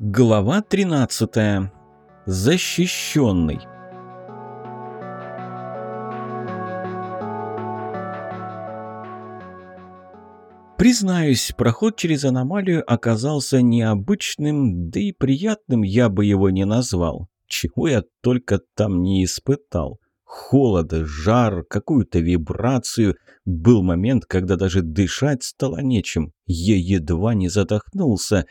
Глава 13. Защищенный. Признаюсь, проход через аномалию оказался необычным, да и приятным я бы его не назвал. Чего я только там не испытал. Холода, жар, какую-то вибрацию. Был момент, когда даже дышать стало нечем. Я едва не задохнулся.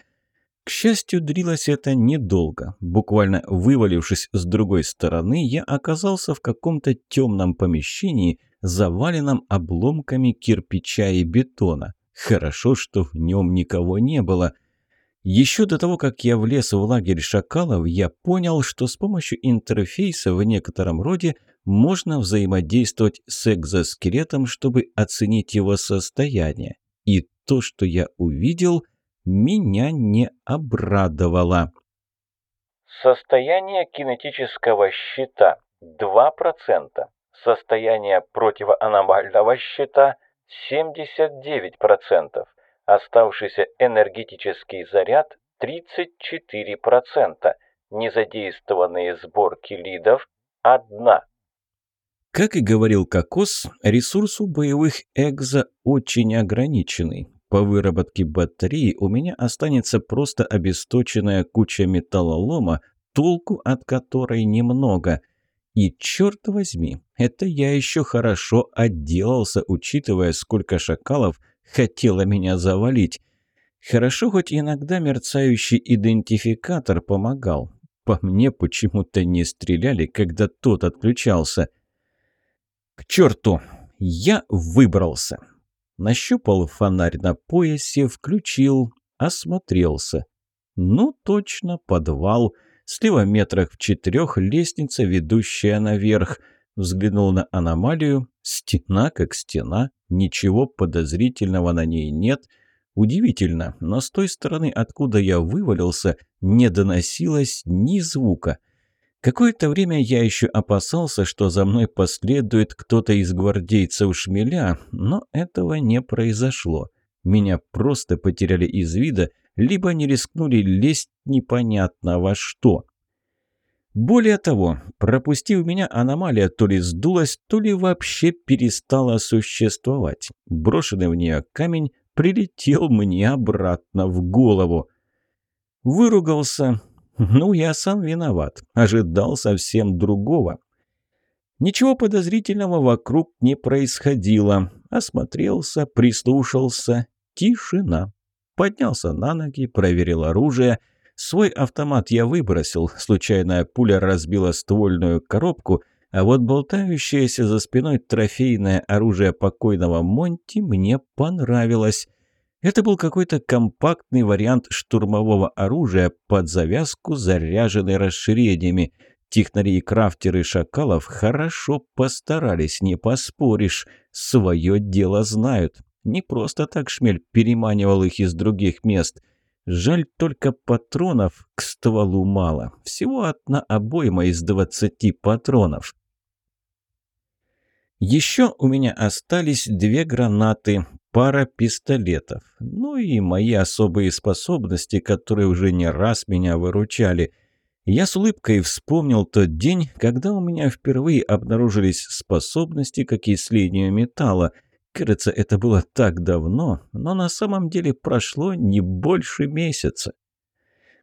К счастью, дрилось это недолго. Буквально вывалившись с другой стороны, я оказался в каком-то темном помещении, заваленном обломками кирпича и бетона. Хорошо, что в нем никого не было. Еще до того, как я влез в лагерь шакалов, я понял, что с помощью интерфейса в некотором роде можно взаимодействовать с экзоскелетом, чтобы оценить его состояние. И то, что я увидел, меня не обрадовало. Состояние кинетического щита 2%. Состояние противоаномального щита 79%. Оставшийся энергетический заряд 34%. Незадействованные сборки лидов 1. Как и говорил Кокос, ресурс у боевых экзо очень ограниченный. По выработке батареи у меня останется просто обесточенная куча металлолома, толку от которой немного. И черт возьми, это я еще хорошо отделался, учитывая, сколько шакалов хотело меня завалить. Хорошо, хоть иногда мерцающий идентификатор помогал. По мне почему-то не стреляли, когда тот отключался. К черту! Я выбрался. Нащупал фонарь на поясе, включил, осмотрелся. Ну, точно, подвал. Слева метрах в четырех лестница, ведущая наверх. Взглянул на аномалию. Стена как стена. Ничего подозрительного на ней нет. Удивительно, но с той стороны, откуда я вывалился, не доносилось ни звука. Какое-то время я еще опасался, что за мной последует кто-то из гвардейцев шмеля, но этого не произошло. Меня просто потеряли из вида, либо не рискнули лезть непонятно во что. Более того, пропустив меня, аномалия то ли сдулась, то ли вообще перестала существовать. Брошенный в нее камень прилетел мне обратно в голову. Выругался, ну, я сам виноват. Ожидал совсем другого. Ничего подозрительного вокруг не происходило. Осмотрелся, прислушался. Тишина. Поднялся на ноги, проверил оружие. Свой автомат я выбросил. Случайная пуля разбила ствольную коробку, а вот болтающееся за спиной трофейное оружие покойного Монти мне понравилось. Это был какой-то компактный вариант штурмового оружия под завязку, заряженный расширениями. Технари и крафтеры шакалов хорошо постарались, не поспоришь. Свое дело знают. Не просто так шмель переманивал их из других мест. Жаль только патронов к стволу мало. Всего одна обойма из двадцати патронов. Еще у меня остались две гранаты, пара пистолетов. Ну и мои особые способности, которые уже не раз меня выручали. Я с улыбкой вспомнил тот день, когда у меня впервые обнаружились способности к окислению металла. Кажется, это было так давно, но на самом деле прошло не больше месяца.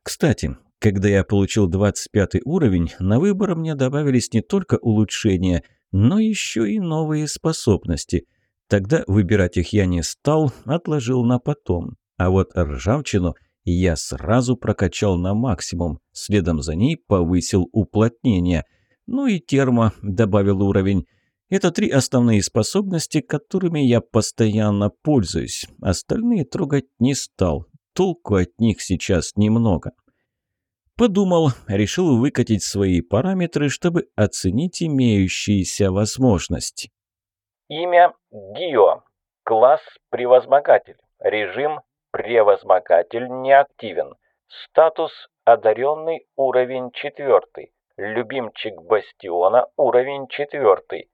Кстати, когда я получил 25 уровень, на выбор мне добавились не только улучшения, но еще и новые способности – Тогда выбирать их я не стал, отложил на потом. А вот ржавчину я сразу прокачал на максимум, следом за ней повысил уплотнение. Ну и термо добавил уровень. Это три основные способности, которыми я постоянно пользуюсь. Остальные трогать не стал. Толку от них сейчас немного. Подумал, решил выкатить свои параметры, чтобы оценить имеющиеся возможности. Имя Гио. Класс Превозмогатель. Режим Превозмогатель неактивен. Статус Одаренный уровень 4. Любимчик Бастиона уровень 4.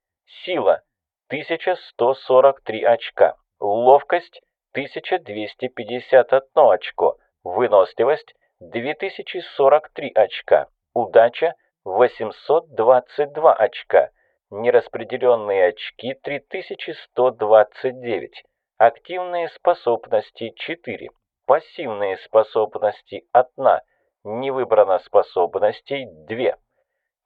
Сила 1143 очка. Ловкость 1251 очко. Выносливость 2043 очка. Удача 822 очка. Нераспределенные очки 3129. Активные способности 4. Пассивные способности 1. Не выбрано способностей 2.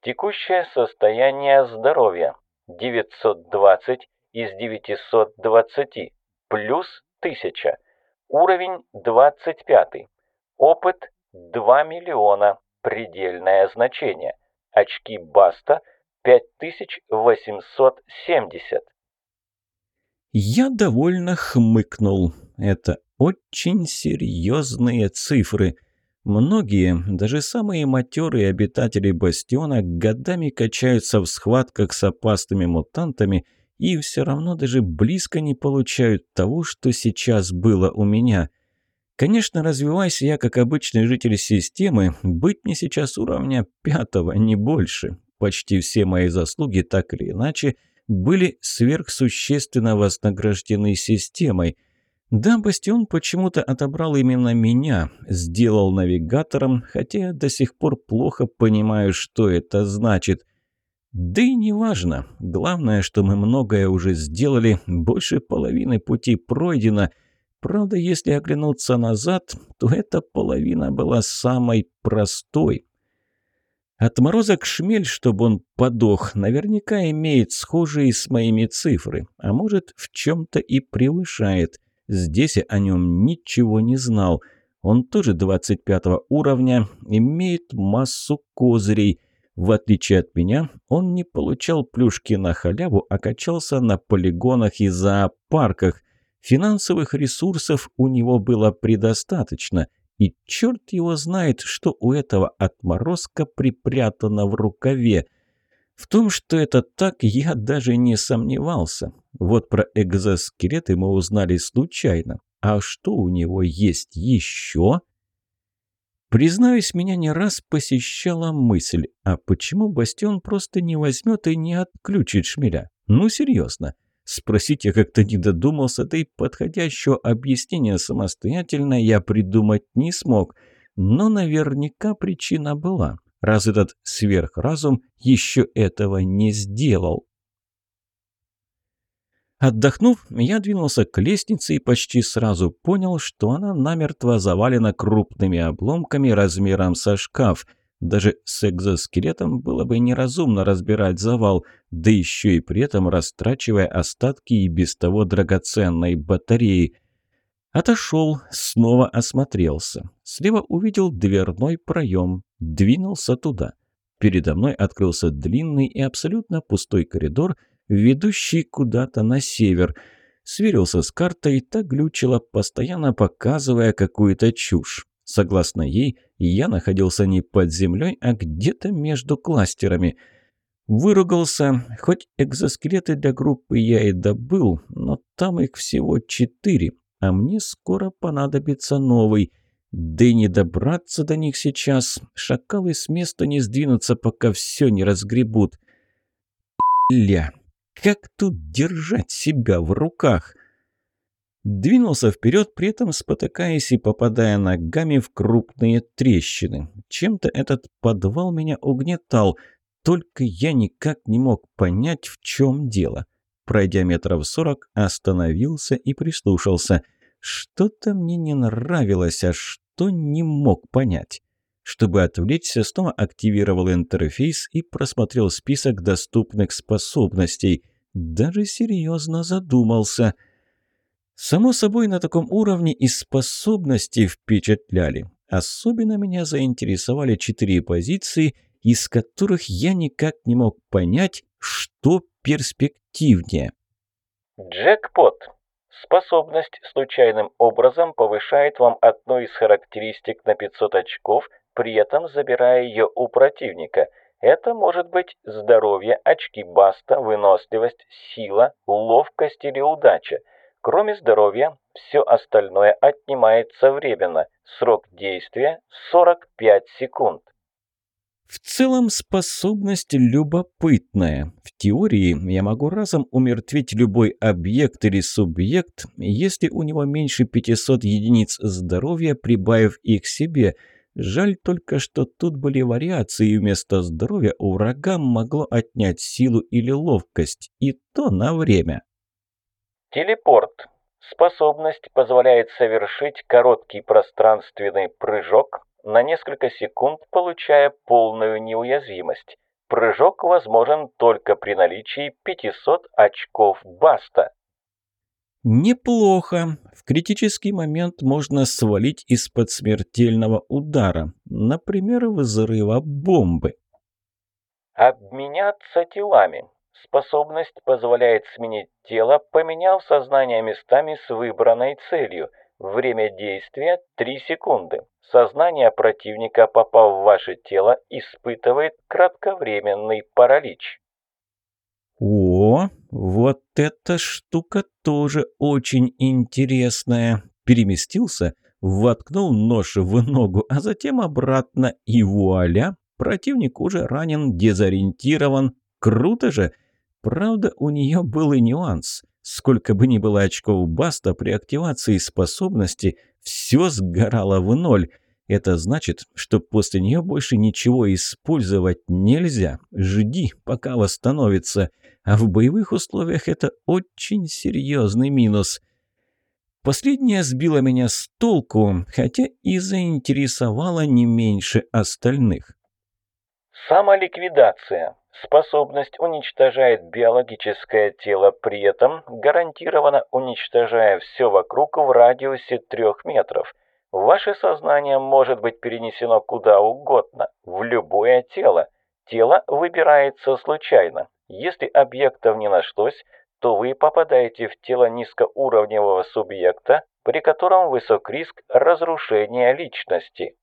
Текущее состояние здоровья 920 из 920 плюс 1000. Уровень 25. Опыт 2 миллиона. Предельное значение. Очки Баста 5870. Я довольно хмыкнул. Это очень серьезные цифры. Многие, даже самые матерые обитатели Бастиона, годами качаются в схватках с опасными мутантами и все равно даже близко не получают того, что сейчас было у меня. Конечно, развиваясь я как обычный житель системы, быть мне сейчас уровня пятого, не больше. Почти все мои заслуги, так или иначе, – были сверхсущественно вознаграждены системой. Да, Бастион почему-то отобрал именно меня, сделал навигатором, хотя я до сих пор плохо понимаю, что это значит. Да и неважно. Главное, что мы многое уже сделали, больше половины пути пройдено. Правда, если оглянуться назад, то эта половина была самой простой – Отморозок шмель, чтобы он подох, наверняка имеет схожие с моими цифры, а может, в чем-то и превышает. Здесь я о нем ничего не знал. Он тоже 25 уровня, имеет массу козырей. В отличие от меня, он не получал плюшки на халяву, а качался на полигонах и зоопарках. Финансовых ресурсов у него было предостаточно – и черт его знает, что у этого отморозка припрятано в рукаве. В том, что это так, я даже не сомневался. Вот про экзоскелеты мы узнали случайно. А что у него есть еще? Признаюсь, меня не раз посещала мысль, а почему Бастион просто не возьмет и не отключит шмеля? Ну, серьезно. Спросить я как-то не додумался, да и подходящего объяснения самостоятельно я придумать не смог. Но наверняка причина была, раз этот сверхразум еще этого не сделал. Отдохнув, я двинулся к лестнице и почти сразу понял, что она намертво завалена крупными обломками размером со шкаф – даже с экзоскелетом было бы неразумно разбирать завал, да еще и при этом растрачивая остатки и без того драгоценной батареи. Отошел, снова осмотрелся. Слева увидел дверной проем, двинулся туда. Передо мной открылся длинный и абсолютно пустой коридор, ведущий куда-то на север. Сверился с картой, и та глючила, постоянно показывая какую-то чушь. Согласно ей, я находился не под землей, а где-то между кластерами. Выругался, хоть экзоскелеты для группы я и добыл, но там их всего четыре, а мне скоро понадобится новый. Да и не добраться до них сейчас. Шакалы с места не сдвинутся, пока все не разгребут. Ля, как тут держать себя в руках? Двинулся вперед, при этом спотыкаясь и попадая ногами в крупные трещины. Чем-то этот подвал меня угнетал, только я никак не мог понять, в чем дело. Пройдя метров сорок, остановился и прислушался. Что-то мне не нравилось, а что не мог понять. Чтобы отвлечься, снова активировал интерфейс и просмотрел список доступных способностей. Даже серьезно задумался – Само собой, на таком уровне и способности впечатляли. Особенно меня заинтересовали четыре позиции, из которых я никак не мог понять, что перспективнее. Джекпот. Способность случайным образом повышает вам одну из характеристик на 500 очков, при этом забирая ее у противника. Это может быть здоровье, очки баста, выносливость, сила, ловкость или удача – Кроме здоровья, все остальное отнимается временно. Срок действия 45 секунд. В целом способность любопытная. В теории я могу разом умертвить любой объект или субъект, если у него меньше 500 единиц здоровья, прибавив их себе. Жаль только, что тут были вариации, и вместо здоровья у врага могло отнять силу или ловкость, и то на время. Телепорт. Способность позволяет совершить короткий пространственный прыжок на несколько секунд, получая полную неуязвимость. Прыжок возможен только при наличии 500 очков Баста. Неплохо. В критический момент можно свалить из-под смертельного удара, например, взрыва бомбы. Обменяться телами. Способность позволяет сменить тело, поменяв сознание местами с выбранной целью. Время действия 3 секунды. Сознание противника, попав в ваше тело, испытывает кратковременный паралич. О, вот эта штука тоже очень интересная. Переместился, воткнул нож в ногу, а затем обратно, и вуаля, противник уже ранен, дезориентирован. Круто же! Правда, у нее был и нюанс. Сколько бы ни было очков Баста, при активации способности все сгорало в ноль. Это значит, что после нее больше ничего использовать нельзя. Жди, пока восстановится а в боевых условиях это очень серьезный минус. Последнее сбило меня с толку, хотя и заинтересовало не меньше остальных. Самоликвидация. Способность уничтожает биологическое тело, при этом гарантированно уничтожая все вокруг в радиусе трех метров. Ваше сознание может быть перенесено куда угодно, в любое тело. Тело выбирается случайно. Если объектов не нашлось, то вы попадаете в тело низкоуровневого субъекта, при котором высок риск разрушения личности.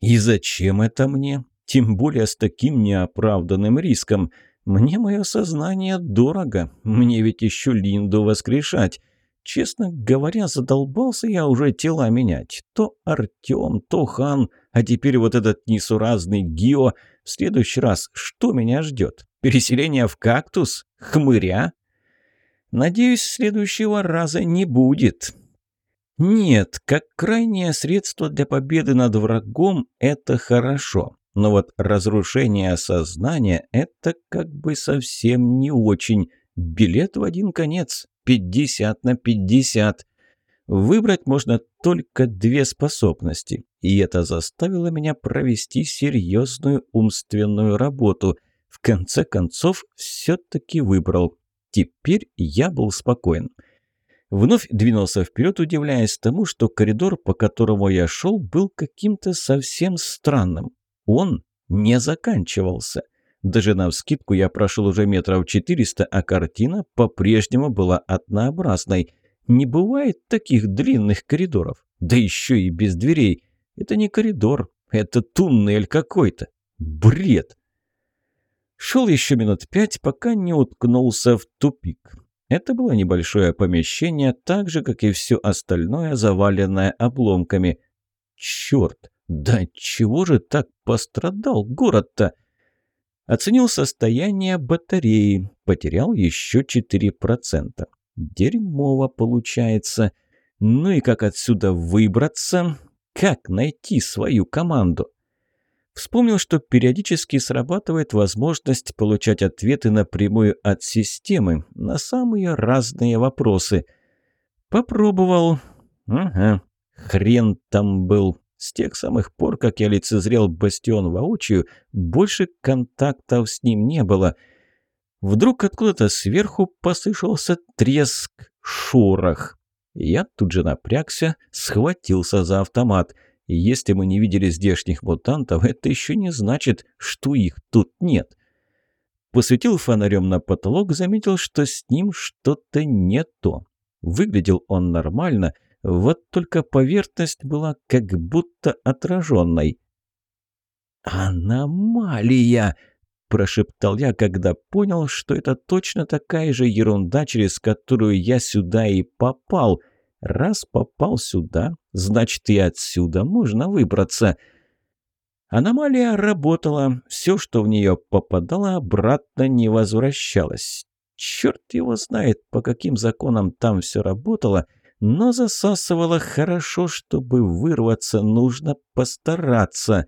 И зачем это мне? Тем более с таким неоправданным риском. Мне мое сознание дорого, мне ведь еще Линду воскрешать. Честно говоря, задолбался я уже тела менять. То Артем, то Хан, а теперь вот этот несуразный Гио. В следующий раз что меня ждет? Переселение в кактус? Хмыря? Надеюсь, следующего раза не будет. Нет, как крайнее средство для победы над врагом – это хорошо. Но вот разрушение сознания – это как бы совсем не очень. Билет в один конец. 50 на 50. Выбрать можно только две способности. И это заставило меня провести серьезную умственную работу – в конце концов, все-таки выбрал. Теперь я был спокоен. Вновь двинулся вперед, удивляясь тому, что коридор, по которому я шел, был каким-то совсем странным. Он не заканчивался. Даже на вскидку я прошел уже метров 400, а картина по-прежнему была однообразной. Не бывает таких длинных коридоров, да еще и без дверей. Это не коридор, это туннель какой-то. Бред! Шел еще минут пять, пока не уткнулся в тупик. Это было небольшое помещение, так же, как и все остальное, заваленное обломками. Черт, да чего же так пострадал город-то? Оценил состояние батареи, потерял еще 4%. Дерьмово получается. Ну и как отсюда выбраться? Как найти свою команду? Вспомнил, что периодически срабатывает возможность получать ответы напрямую от системы на самые разные вопросы. Попробовал. Ага, хрен там был. С тех самых пор, как я лицезрел Бастион воочию, больше контактов с ним не было. Вдруг откуда-то сверху послышался треск, шорох. Я тут же напрягся, схватился за автомат — если мы не видели здешних мутантов, это еще не значит, что их тут нет. Посветил фонарем на потолок, заметил, что с ним что-то не то. Выглядел он нормально, вот только поверхность была как будто отраженной. «Аномалия!» – прошептал я, когда понял, что это точно такая же ерунда, через которую я сюда и попал. Раз попал сюда, значит и отсюда можно выбраться. Аномалия работала, все, что в нее попадало, обратно не возвращалось. Черт его знает, по каким законам там все работало, но засасывало хорошо, чтобы вырваться, нужно постараться.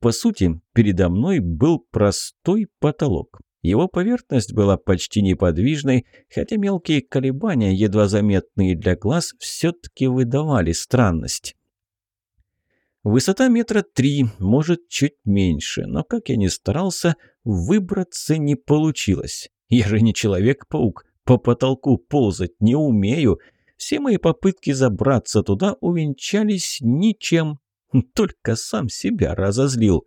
По сути, передо мной был простой потолок. Его поверхность была почти неподвижной, хотя мелкие колебания, едва заметные для глаз, все-таки выдавали странность. Высота метра три, может, чуть меньше, но, как я ни старался, выбраться не получилось. Я же не Человек-паук, по потолку ползать не умею. Все мои попытки забраться туда увенчались ничем, только сам себя разозлил.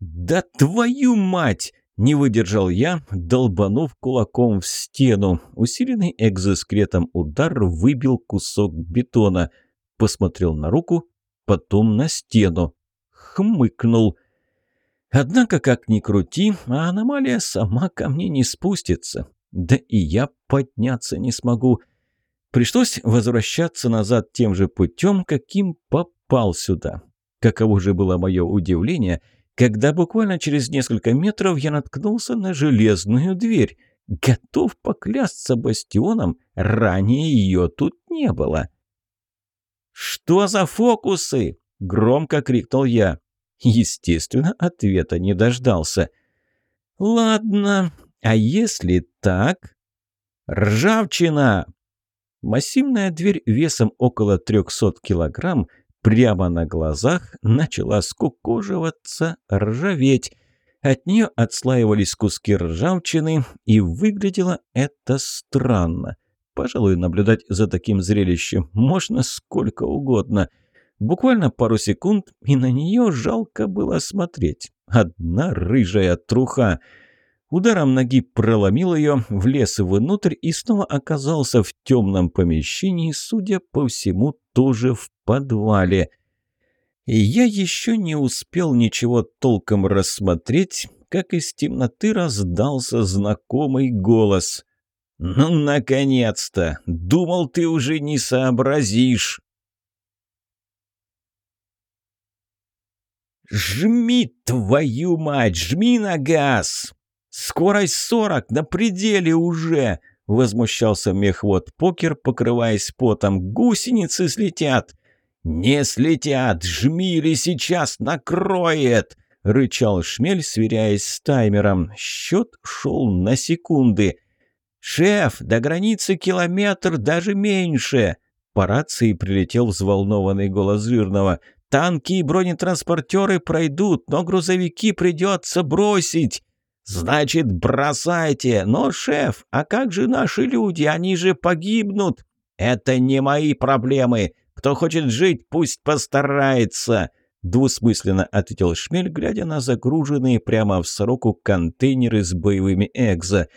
«Да твою мать!» Не выдержал я, долбанув кулаком в стену. Усиленный экзоскретом удар выбил кусок бетона. Посмотрел на руку, потом на стену. Хмыкнул. Однако, как ни крути, а аномалия сама ко мне не спустится. Да и я подняться не смогу. Пришлось возвращаться назад тем же путем, каким попал сюда. Каково же было мое удивление — когда буквально через несколько метров я наткнулся на железную дверь. Готов поклясться бастионом, ранее ее тут не было. «Что за фокусы?» — громко крикнул я. Естественно, ответа не дождался. «Ладно, а если так?» «Ржавчина!» Массивная дверь весом около 300 килограмм прямо на глазах начала скукоживаться, ржаветь. От нее отслаивались куски ржавчины, и выглядело это странно. Пожалуй, наблюдать за таким зрелищем можно сколько угодно. Буквально пару секунд, и на нее жалко было смотреть. Одна рыжая труха — Ударом ноги проломил ее, влез внутрь и снова оказался в темном помещении, судя по всему, тоже в подвале. И я еще не успел ничего толком рассмотреть, как из темноты раздался знакомый голос. «Ну, наконец-то! Думал, ты уже не сообразишь!» «Жми, твою мать, жми на газ!» «Скорость сорок, на пределе уже!» — возмущался мехвод покер, покрываясь потом. «Гусеницы слетят!» «Не слетят! Жми или сейчас накроет!» — рычал шмель, сверяясь с таймером. Счет шел на секунды. «Шеф, до границы километр, даже меньше!» По рации прилетел взволнованный голос Жирного. «Танки и бронетранспортеры пройдут, но грузовики придется бросить!» «Значит, бросайте! Но, шеф, а как же наши люди? Они же погибнут!» «Это не мои проблемы! Кто хочет жить, пусть постарается!» Двусмысленно ответил Шмель, глядя на загруженные прямо в сроку контейнеры с боевыми экзо.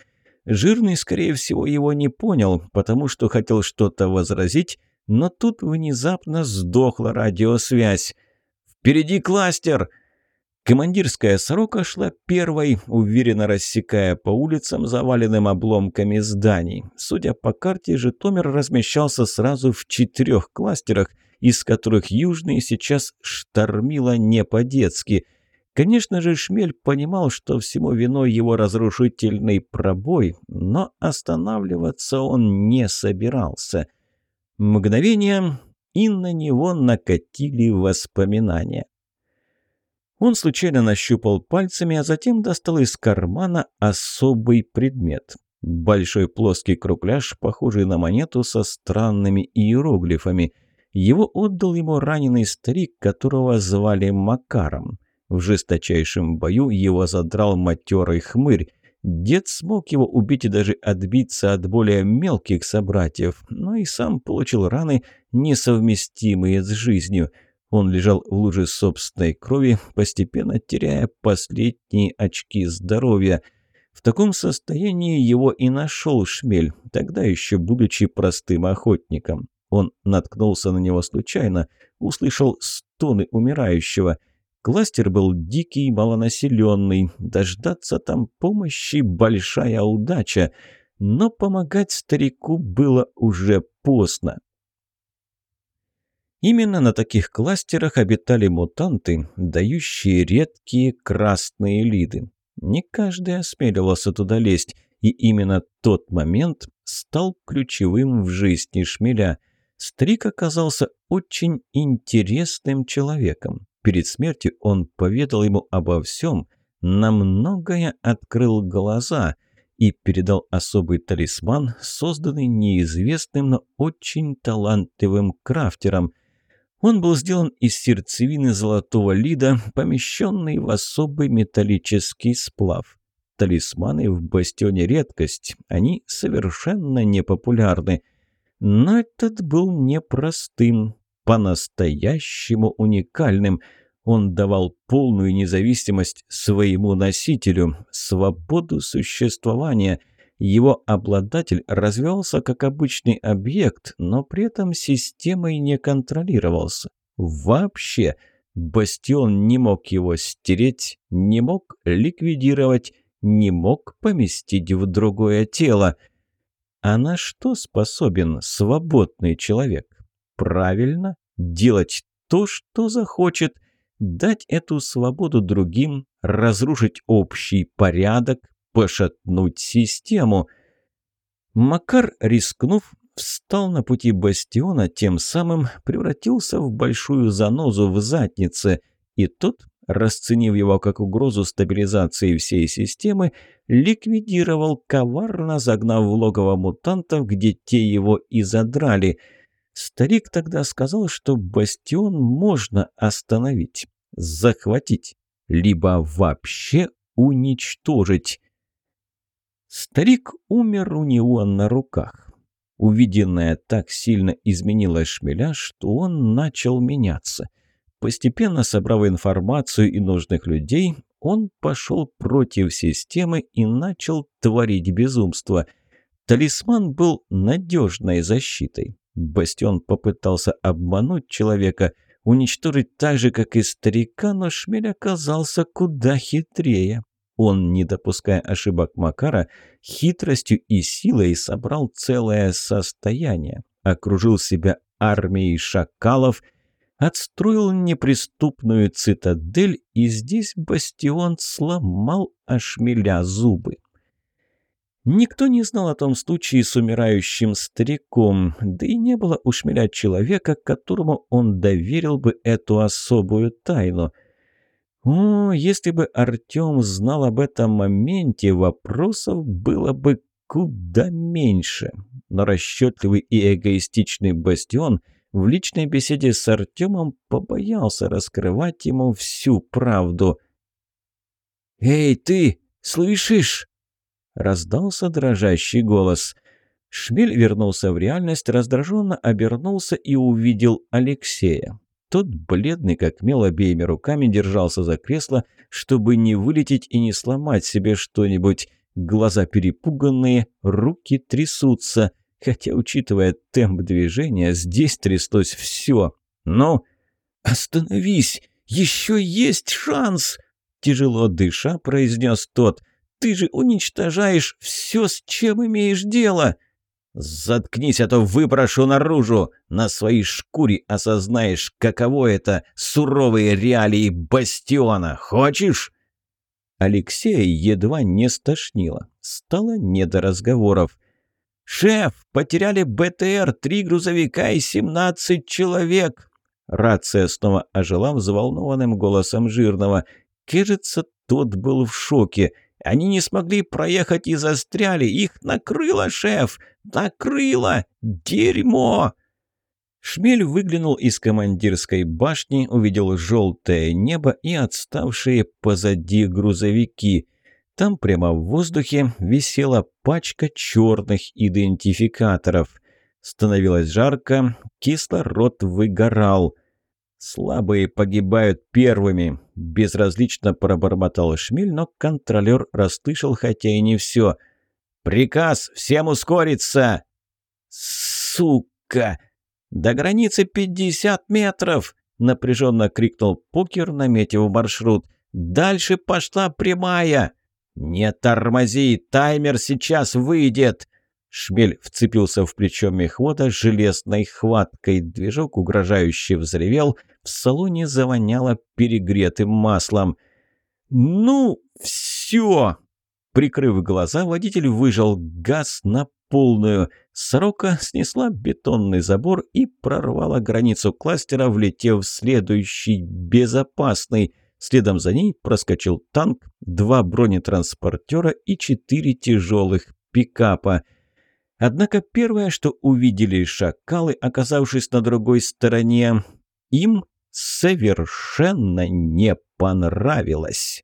Жирный, скорее всего, его не понял, потому что хотел что-то возразить, но тут внезапно сдохла радиосвязь. «Впереди кластер!» Командирская сорока шла первой, уверенно рассекая по улицам, заваленным обломками зданий. Судя по карте, Житомир размещался сразу в четырех кластерах, из которых южный сейчас штормило не по-детски. Конечно же, Шмель понимал, что всему виной его разрушительный пробой, но останавливаться он не собирался. Мгновение, и на него накатили воспоминания. Он случайно нащупал пальцами, а затем достал из кармана особый предмет. Большой плоский кругляш, похожий на монету со странными иероглифами. Его отдал ему раненый старик, которого звали Макаром. В жесточайшем бою его задрал матерый хмырь. Дед смог его убить и даже отбиться от более мелких собратьев, но и сам получил раны, несовместимые с жизнью – он лежал в луже собственной крови, постепенно теряя последние очки здоровья. В таком состоянии его и нашел шмель, тогда еще будучи простым охотником. Он наткнулся на него случайно, услышал стоны умирающего. Кластер был дикий, малонаселенный, дождаться там помощи – большая удача, но помогать старику было уже поздно. Именно на таких кластерах обитали мутанты, дающие редкие красные лиды. Не каждый осмеливался туда лезть, И именно тот момент стал ключевым в жизни Шмеля. Стрик оказался очень интересным человеком. Перед смертью он поведал ему обо всем, на многое открыл глаза и передал особый талисман, созданный неизвестным, но очень талантливым крафтером. Он был сделан из сердцевины золотого лида, помещенный в особый металлический сплав. Талисманы в бастионе редкость, они совершенно непопулярны. Но этот был непростым, по-настоящему уникальным. Он давал полную независимость своему носителю, свободу существования. Его обладатель развивался как обычный объект, но при этом системой не контролировался. Вообще, Бастион не мог его стереть, не мог ликвидировать, не мог поместить в другое тело. А на что способен свободный человек? Правильно, делать то, что захочет, дать эту свободу другим, разрушить общий порядок, пошатнуть систему. Макар, рискнув, встал на пути бастиона, тем самым превратился в большую занозу в заднице, и тот расценив его как угрозу стабилизации всей системы, ликвидировал, коварно загнав в логово мутантов, где те его и задрали. Старик тогда сказал, что бастион можно остановить, захватить, либо вообще уничтожить. Старик умер у него на руках. Увиденное так сильно изменило шмеля, что он начал меняться – Постепенно собрав информацию и нужных людей, он пошел против системы и начал творить безумство. Талисман был надежной защитой. Бастион попытался обмануть человека, уничтожить так же, как и старика, но Шмель оказался куда хитрее. Он, не допуская ошибок Макара, хитростью и силой собрал целое состояние, окружил себя армией шакалов – отстроил неприступную цитадель, и здесь бастион сломал ошмеля зубы. Никто не знал о том случае с умирающим стариком, да и не было у шмеля человека, которому он доверил бы эту особую тайну. О, если бы Артем знал об этом моменте, вопросов было бы куда меньше. Но расчетливый и эгоистичный бастион – в личной беседе с Артемом побоялся раскрывать ему всю правду. «Эй, ты, слышишь?» — раздался дрожащий голос. Шмель вернулся в реальность, раздраженно обернулся и увидел Алексея. Тот, бледный как мел, обеими руками держался за кресло, чтобы не вылететь и не сломать себе что-нибудь. Глаза перепуганные, руки трясутся. Хотя, учитывая темп движения, здесь тряслось все. «Ну, остановись! Еще есть шанс!» Тяжело дыша, произнес тот. «Ты же уничтожаешь все, с чем имеешь дело!» «Заткнись, а то выброшу наружу! На своей шкуре осознаешь, каково это суровые реалии бастиона! Хочешь?» Алексея едва не стошнило. Стало не до разговоров. «Шеф, потеряли БТР, три грузовика и семнадцать человек!» Рация снова ожила взволнованным голосом Жирного. Кажется, тот был в шоке. Они не смогли проехать и застряли. Их накрыло, шеф! Накрыло! Дерьмо!» Шмель выглянул из командирской башни, увидел желтое небо и отставшие позади грузовики. Там прямо в воздухе висела пачка черных идентификаторов. Становилось жарко, кислород выгорал. «Слабые погибают первыми», – безразлично пробормотал Шмель, но контролер расслышал, хотя и не все. «Приказ всем ускориться!» «Сука! До границы пятьдесят метров!» – напряженно крикнул Покер, наметив маршрут. «Дальше пошла прямая!» «Не тормози! Таймер сейчас выйдет!» Шмель вцепился в плечо мехвода железной хваткой. Движок угрожающе взревел. В салоне завоняло перегретым маслом. «Ну, все!» Прикрыв глаза, водитель выжал газ на полную. Сорока снесла бетонный забор и прорвала границу кластера, влетев в следующий безопасный. Следом за ней проскочил танк, два бронетранспортера и четыре тяжелых пикапа. Однако первое, что увидели шакалы, оказавшись на другой стороне, им совершенно не понравилось.